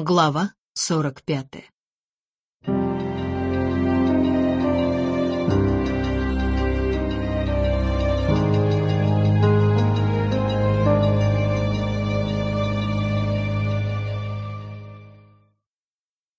Глава 45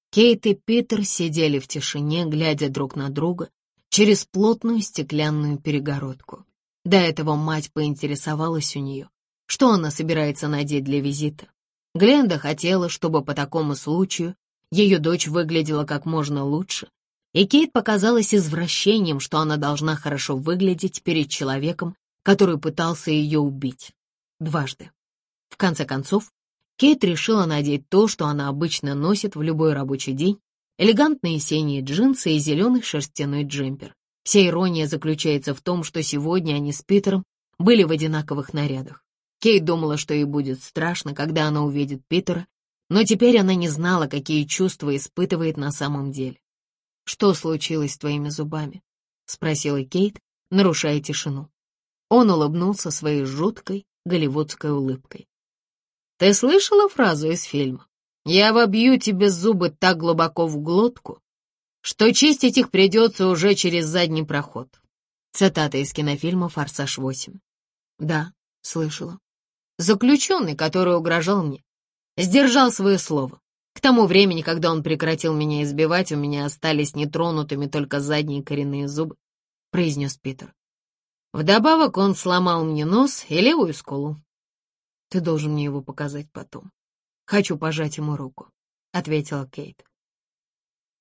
Кейт и Питер сидели в тишине, глядя друг на друга через плотную стеклянную перегородку. До этого мать поинтересовалась у нее, что она собирается надеть для визита. Гленда хотела, чтобы по такому случаю ее дочь выглядела как можно лучше, и Кейт показалась извращением, что она должна хорошо выглядеть перед человеком, который пытался ее убить. Дважды. В конце концов, Кейт решила надеть то, что она обычно носит в любой рабочий день, элегантные синие джинсы и зеленый шерстяной джемпер. Вся ирония заключается в том, что сегодня они с Питером были в одинаковых нарядах. Кейт думала, что ей будет страшно, когда она увидит Питера, но теперь она не знала, какие чувства испытывает на самом деле. «Что случилось с твоими зубами?» — спросила Кейт, нарушая тишину. Он улыбнулся своей жуткой голливудской улыбкой. «Ты слышала фразу из фильма? Я вобью тебе зубы так глубоко в глотку, что чистить их придется уже через задний проход». Цитата из кинофильма «Форсаж 8». «Да, слышала». Заключенный, который угрожал мне, сдержал свое слово. К тому времени, когда он прекратил меня избивать, у меня остались нетронутыми только задние коренные зубы, — произнес Питер. Вдобавок он сломал мне нос и левую скулу. Ты должен мне его показать потом. Хочу пожать ему руку, — ответила Кейт.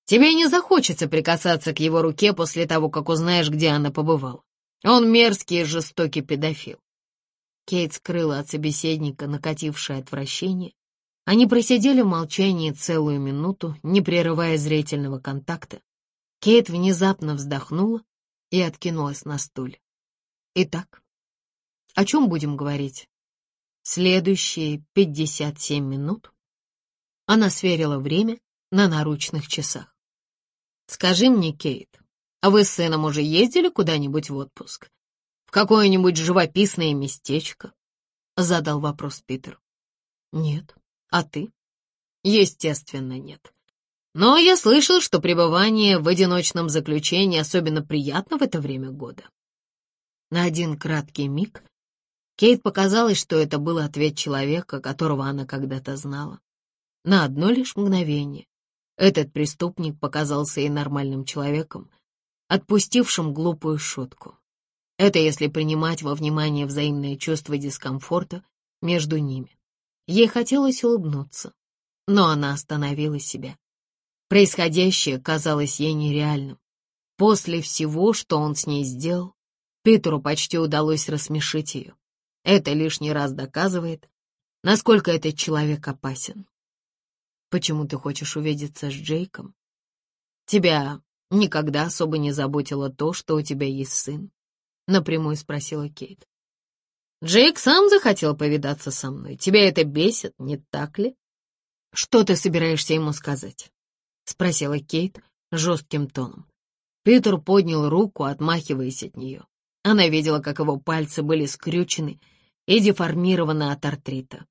Тебе не захочется прикасаться к его руке после того, как узнаешь, где она побывала. Он мерзкий и жестокий педофил. Кейт скрыла от собеседника накатившее отвращение. Они просидели в молчании целую минуту, не прерывая зрительного контакта. Кейт внезапно вздохнула и откинулась на стуле. Итак, о чем будем говорить? Следующие пятьдесят семь минут она сверила время на наручных часах. «Скажи мне, Кейт, а вы с сыном уже ездили куда-нибудь в отпуск? В какое-нибудь живописное местечко?» — задал вопрос Питер. «Нет. А ты?» «Естественно, нет. Но я слышал, что пребывание в одиночном заключении особенно приятно в это время года». На один краткий миг Кейт показалось, что это был ответ человека, которого она когда-то знала. На одно лишь мгновение этот преступник показался ей нормальным человеком, отпустившим глупую шутку. Это если принимать во внимание взаимное чувство дискомфорта между ними. Ей хотелось улыбнуться, но она остановила себя. Происходящее казалось ей нереальным. После всего, что он с ней сделал, Питеру почти удалось рассмешить ее. Это лишний раз доказывает, насколько этот человек опасен. Почему ты хочешь увидеться с Джейком? Тебя никогда особо не заботило то, что у тебя есть сын напрямую спросила Кейт. Джейк сам захотел повидаться со мной. Тебя это бесит, не так ли? Что ты собираешься ему сказать? Спросила Кейт жестким тоном. Питер поднял руку, отмахиваясь от нее. Она видела, как его пальцы были скрючены и деформированы от артрита.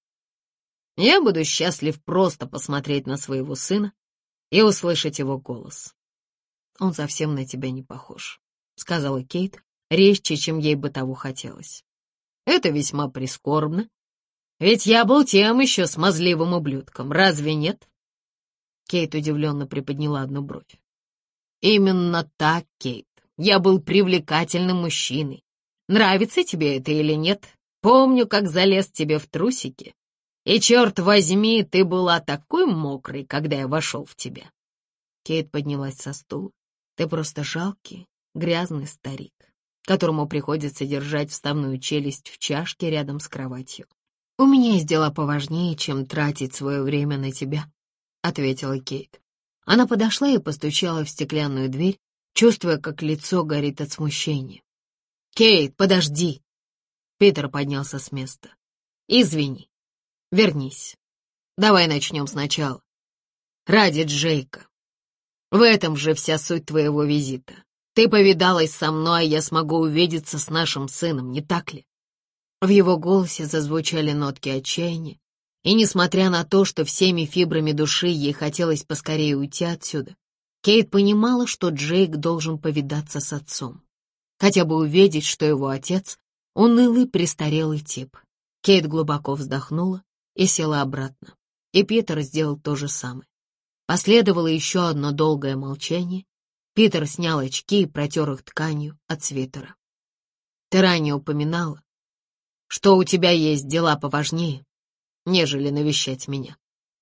Я буду счастлив просто посмотреть на своего сына и услышать его голос. Он совсем на тебя не похож, сказала Кейт, резче, чем ей бы того хотелось. Это весьма прискорбно, ведь я был тем еще смазливым ублюдком, разве нет? Кейт удивленно приподняла одну бровь. Именно так, Кейт, я был привлекательным мужчиной. Нравится тебе это или нет? Помню, как залез тебе в трусики. И, черт возьми, ты была такой мокрой, когда я вошел в тебя. Кейт поднялась со стула. Ты просто жалкий, грязный старик которому приходится держать вставную челюсть в чашке рядом с кроватью. «У меня есть дела поважнее, чем тратить свое время на тебя», — ответила Кейт. Она подошла и постучала в стеклянную дверь, чувствуя, как лицо горит от смущения. «Кейт, подожди!» Питер поднялся с места. «Извини. Вернись. Давай начнем сначала. Ради Джейка. В этом же вся суть твоего визита. Ты повидалась со мной, я смогу увидеться с нашим сыном, не так ли?» В его голосе зазвучали нотки отчаяния, И несмотря на то, что всеми фибрами души ей хотелось поскорее уйти отсюда, Кейт понимала, что Джейк должен повидаться с отцом. Хотя бы увидеть, что его отец — унылый престарелый тип. Кейт глубоко вздохнула и села обратно. И Питер сделал то же самое. Последовало еще одно долгое молчание. Питер снял очки и протер их тканью от свитера. «Ты ранее упоминала, что у тебя есть дела поважнее, нежели навещать меня.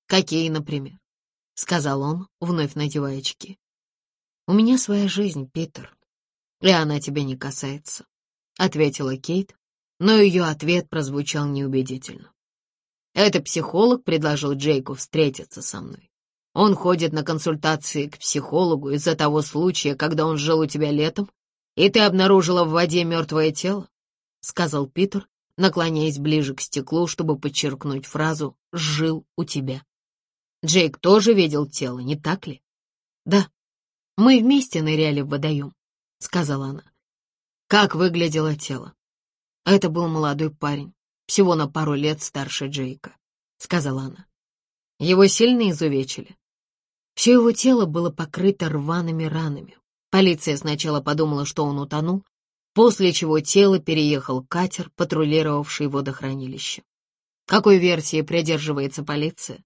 Какие, например? — сказал он, вновь надевая очки. «У меня своя жизнь, Питер, и она тебя не касается», — ответила Кейт, но ее ответ прозвучал неубедительно. «Это психолог предложил Джейку встретиться со мной. Он ходит на консультации к психологу из-за того случая, когда он жил у тебя летом, и ты обнаружила в воде мертвое тело», — сказал Питер, наклоняясь ближе к стеклу, чтобы подчеркнуть фразу «жил у тебя». Джейк тоже видел тело, не так ли? Да, мы вместе ныряли в водоем, сказала она. Как выглядело тело? Это был молодой парень, всего на пару лет старше Джейка, сказала она. Его сильно изувечили. Все его тело было покрыто рваными ранами. Полиция сначала подумала, что он утонул, после чего тело переехал катер, патрулировавший водохранилище. Какой версии придерживается полиция?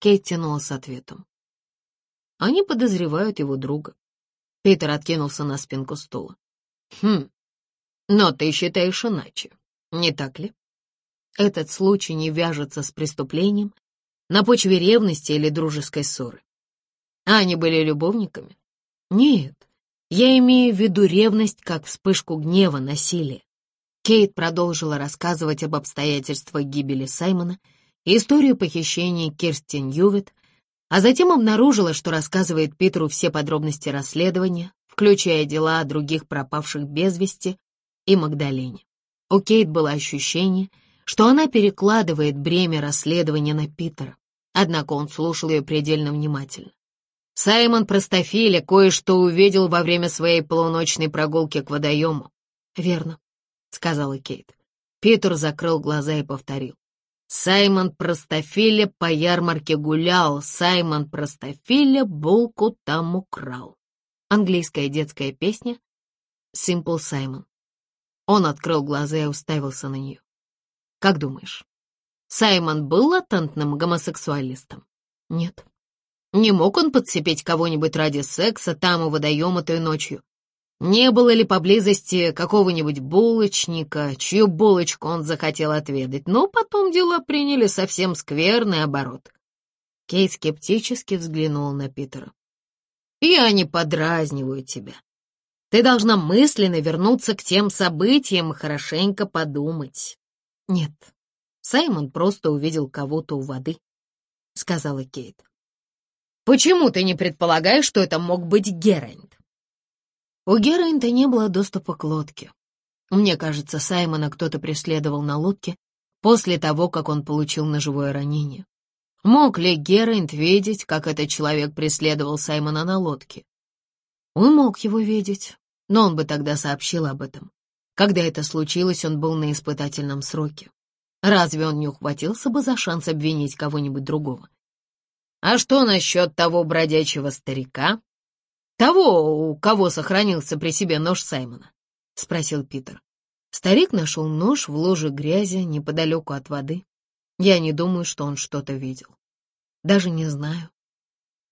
Кейт тянула с ответом. Они подозревают его друга. Питер откинулся на спинку стула. Хм, но ты считаешь иначе, не так ли? Этот случай не вяжется с преступлением на почве ревности или дружеской ссоры. А они были любовниками? Нет, я имею в виду ревность как вспышку гнева, насилия. Кейт продолжила рассказывать об обстоятельствах гибели Саймона — историю похищения Кирстин Ювит, а затем обнаружила, что рассказывает Питеру все подробности расследования, включая дела о других пропавших без вести и Магдалене. У Кейт было ощущение, что она перекладывает бремя расследования на Питера, однако он слушал ее предельно внимательно. Саймон Простофиля кое-что увидел во время своей полуночной прогулки к водоему. «Верно», — сказала Кейт. Питер закрыл глаза и повторил. Саймон Простофиля по ярмарке гулял, Саймон Простофиля булку там украл. Английская детская песня «Simple Simon». Он открыл глаза и уставился на нее. «Как думаешь, Саймон был латентным гомосексуалистом?» «Нет». «Не мог он подцепить кого-нибудь ради секса там у водоема той ночью? Не было ли поблизости какого-нибудь булочника, чью булочку он захотел отведать, но потом дела приняли совсем скверный оборот. Кейт скептически взглянула на Питера. «Я не подразниваю тебя. Ты должна мысленно вернуться к тем событиям и хорошенько подумать». «Нет, Саймон просто увидел кого-то у воды», — сказала Кейт. «Почему ты не предполагаешь, что это мог быть Геральт?» У Герайнта не было доступа к лодке. Мне кажется, Саймона кто-то преследовал на лодке после того, как он получил ножевое ранение. Мог ли Герайнт видеть, как этот человек преследовал Саймона на лодке? Он мог его видеть, но он бы тогда сообщил об этом. Когда это случилось, он был на испытательном сроке. Разве он не ухватился бы за шанс обвинить кого-нибудь другого? А что насчет того бродячего старика, «Того, у кого сохранился при себе нож Саймона?» — спросил Питер. Старик нашел нож в ложе грязи неподалеку от воды. Я не думаю, что он что-то видел. Даже не знаю.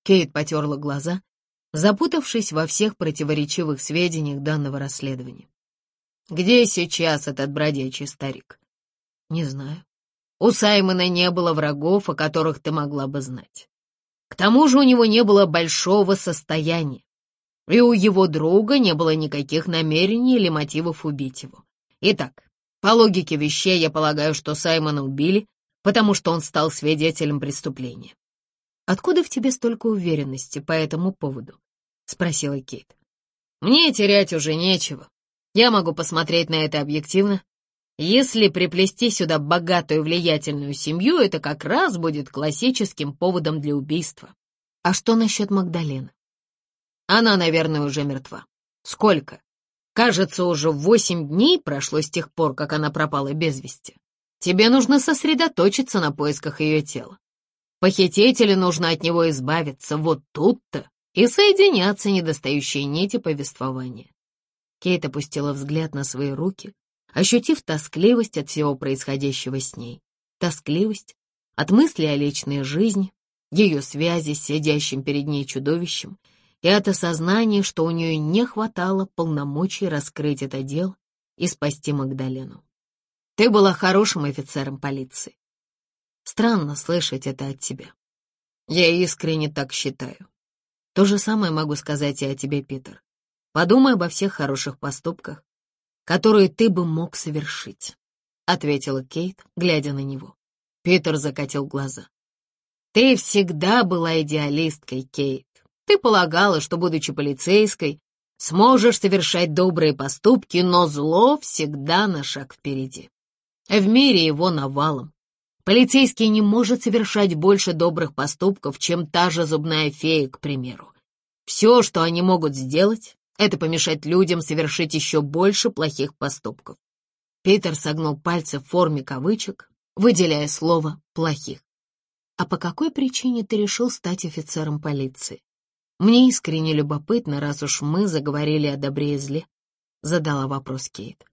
Кейт потерла глаза, запутавшись во всех противоречивых сведениях данного расследования. «Где сейчас этот бродячий старик?» «Не знаю. У Саймона не было врагов, о которых ты могла бы знать. К тому же у него не было большого состояния и у его друга не было никаких намерений или мотивов убить его. Итак, по логике вещей я полагаю, что Саймона убили, потому что он стал свидетелем преступления. «Откуда в тебе столько уверенности по этому поводу?» — спросила Кейт. «Мне терять уже нечего. Я могу посмотреть на это объективно. Если приплести сюда богатую влиятельную семью, это как раз будет классическим поводом для убийства. А что насчет Магдалены? Она, наверное, уже мертва. Сколько? Кажется, уже восемь дней прошло с тех пор, как она пропала без вести. Тебе нужно сосредоточиться на поисках ее тела. Похитителю нужно от него избавиться вот тут-то и соединяться недостающие нити повествования. Кейт опустила взгляд на свои руки, ощутив тоскливость от всего происходящего с ней. Тоскливость от мысли о личной жизни, ее связи с сидящим перед ней чудовищем и от осознания, что у нее не хватало полномочий раскрыть это дело и спасти Магдалену. Ты была хорошим офицером полиции. Странно слышать это от тебя. Я искренне так считаю. То же самое могу сказать и о тебе, Питер. Подумай обо всех хороших поступках, которые ты бы мог совершить, — ответила Кейт, глядя на него. Питер закатил глаза. Ты всегда была идеалисткой, Кейт. Ты полагала, что, будучи полицейской, сможешь совершать добрые поступки, но зло всегда на шаг впереди. В мире его навалом. Полицейский не может совершать больше добрых поступков, чем та же зубная фея, к примеру. Все, что они могут сделать, это помешать людям совершить еще больше плохих поступков. Питер согнул пальцы в форме кавычек, выделяя слово «плохих». «А по какой причине ты решил стать офицером полиции? Мне искренне любопытно, раз уж мы заговорили о добре и зле», — задала вопрос Кейт.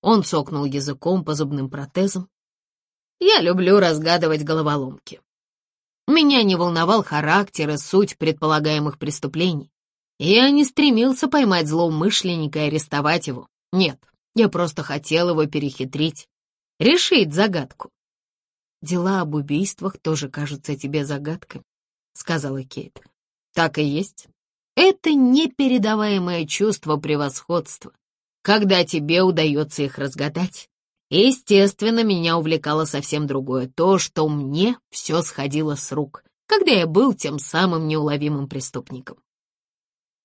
Он цокнул языком по зубным протезам. «Я люблю разгадывать головоломки. Меня не волновал характер и суть предполагаемых преступлений. Я не стремился поймать злоумышленника и арестовать его. Нет, я просто хотел его перехитрить, решить загадку. «Дела об убийствах тоже кажутся тебе загадками», — сказала Кейт. «Так и есть. Это непередаваемое чувство превосходства когда тебе удается их разгадать. Естественно, меня увлекало совсем другое, то, что мне все сходило с рук, когда я был тем самым неуловимым преступником.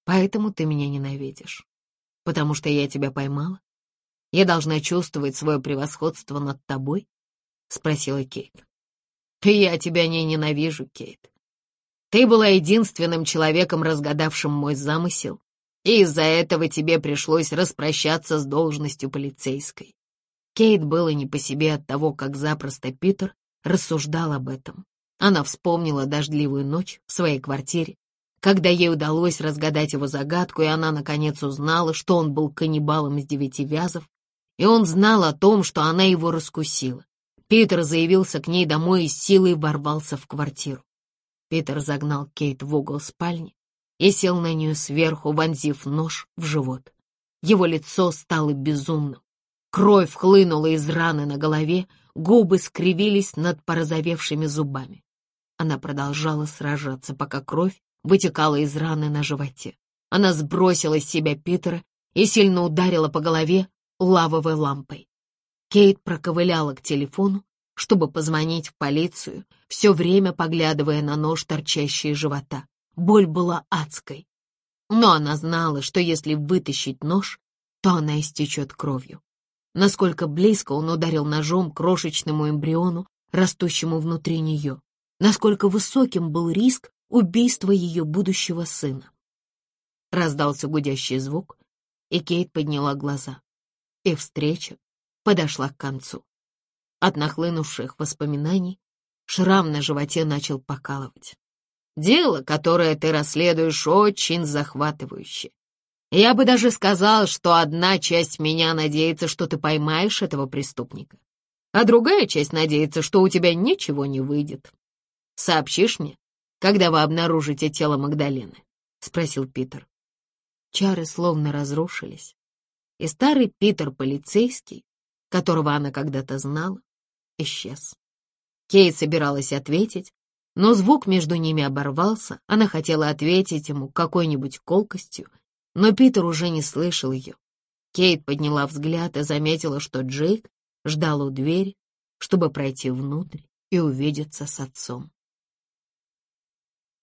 Поэтому ты меня ненавидишь, потому что я тебя поймала? Я должна чувствовать свое превосходство над тобой? — спросила Кейт. «Я тебя не ненавижу, Кейт. Ты была единственным человеком, разгадавшим мой замысел, и из-за этого тебе пришлось распрощаться с должностью полицейской. Кейт было не по себе от того, как запросто Питер рассуждал об этом. Она вспомнила дождливую ночь в своей квартире, когда ей удалось разгадать его загадку, и она наконец узнала, что он был каннибалом из девяти вязов, и он знал о том, что она его раскусила. Питер заявился к ней домой и силой ворвался в квартиру. Питер загнал Кейт в угол спальни, и сел на нее сверху, вонзив нож в живот. Его лицо стало безумным. Кровь хлынула из раны на голове, губы скривились над порозовевшими зубами. Она продолжала сражаться, пока кровь вытекала из раны на животе. Она сбросила с себя Питера и сильно ударила по голове лавовой лампой. Кейт проковыляла к телефону, чтобы позвонить в полицию, все время поглядывая на нож, торчащий из живота. Боль была адской. Но она знала, что если вытащить нож, то она истечет кровью. Насколько близко он ударил ножом крошечному эмбриону, растущему внутри нее. Насколько высоким был риск убийства ее будущего сына. Раздался гудящий звук, и Кейт подняла глаза. И встреча подошла к концу. От нахлынувших воспоминаний шрам на животе начал покалывать. Дело, которое ты расследуешь, очень захватывающее. Я бы даже сказал, что одна часть меня надеется, что ты поймаешь этого преступника, а другая часть надеется, что у тебя ничего не выйдет. Сообщишь мне, когда вы обнаружите тело Магдалены? — спросил Питер. Чары словно разрушились, и старый Питер полицейский, которого она когда-то знала, исчез. Кейт собиралась ответить, но звук между ними оборвался, она хотела ответить ему какой-нибудь колкостью, но Питер уже не слышал ее. Кейт подняла взгляд и заметила, что Джейк ждал у двери, чтобы пройти внутрь и увидеться с отцом.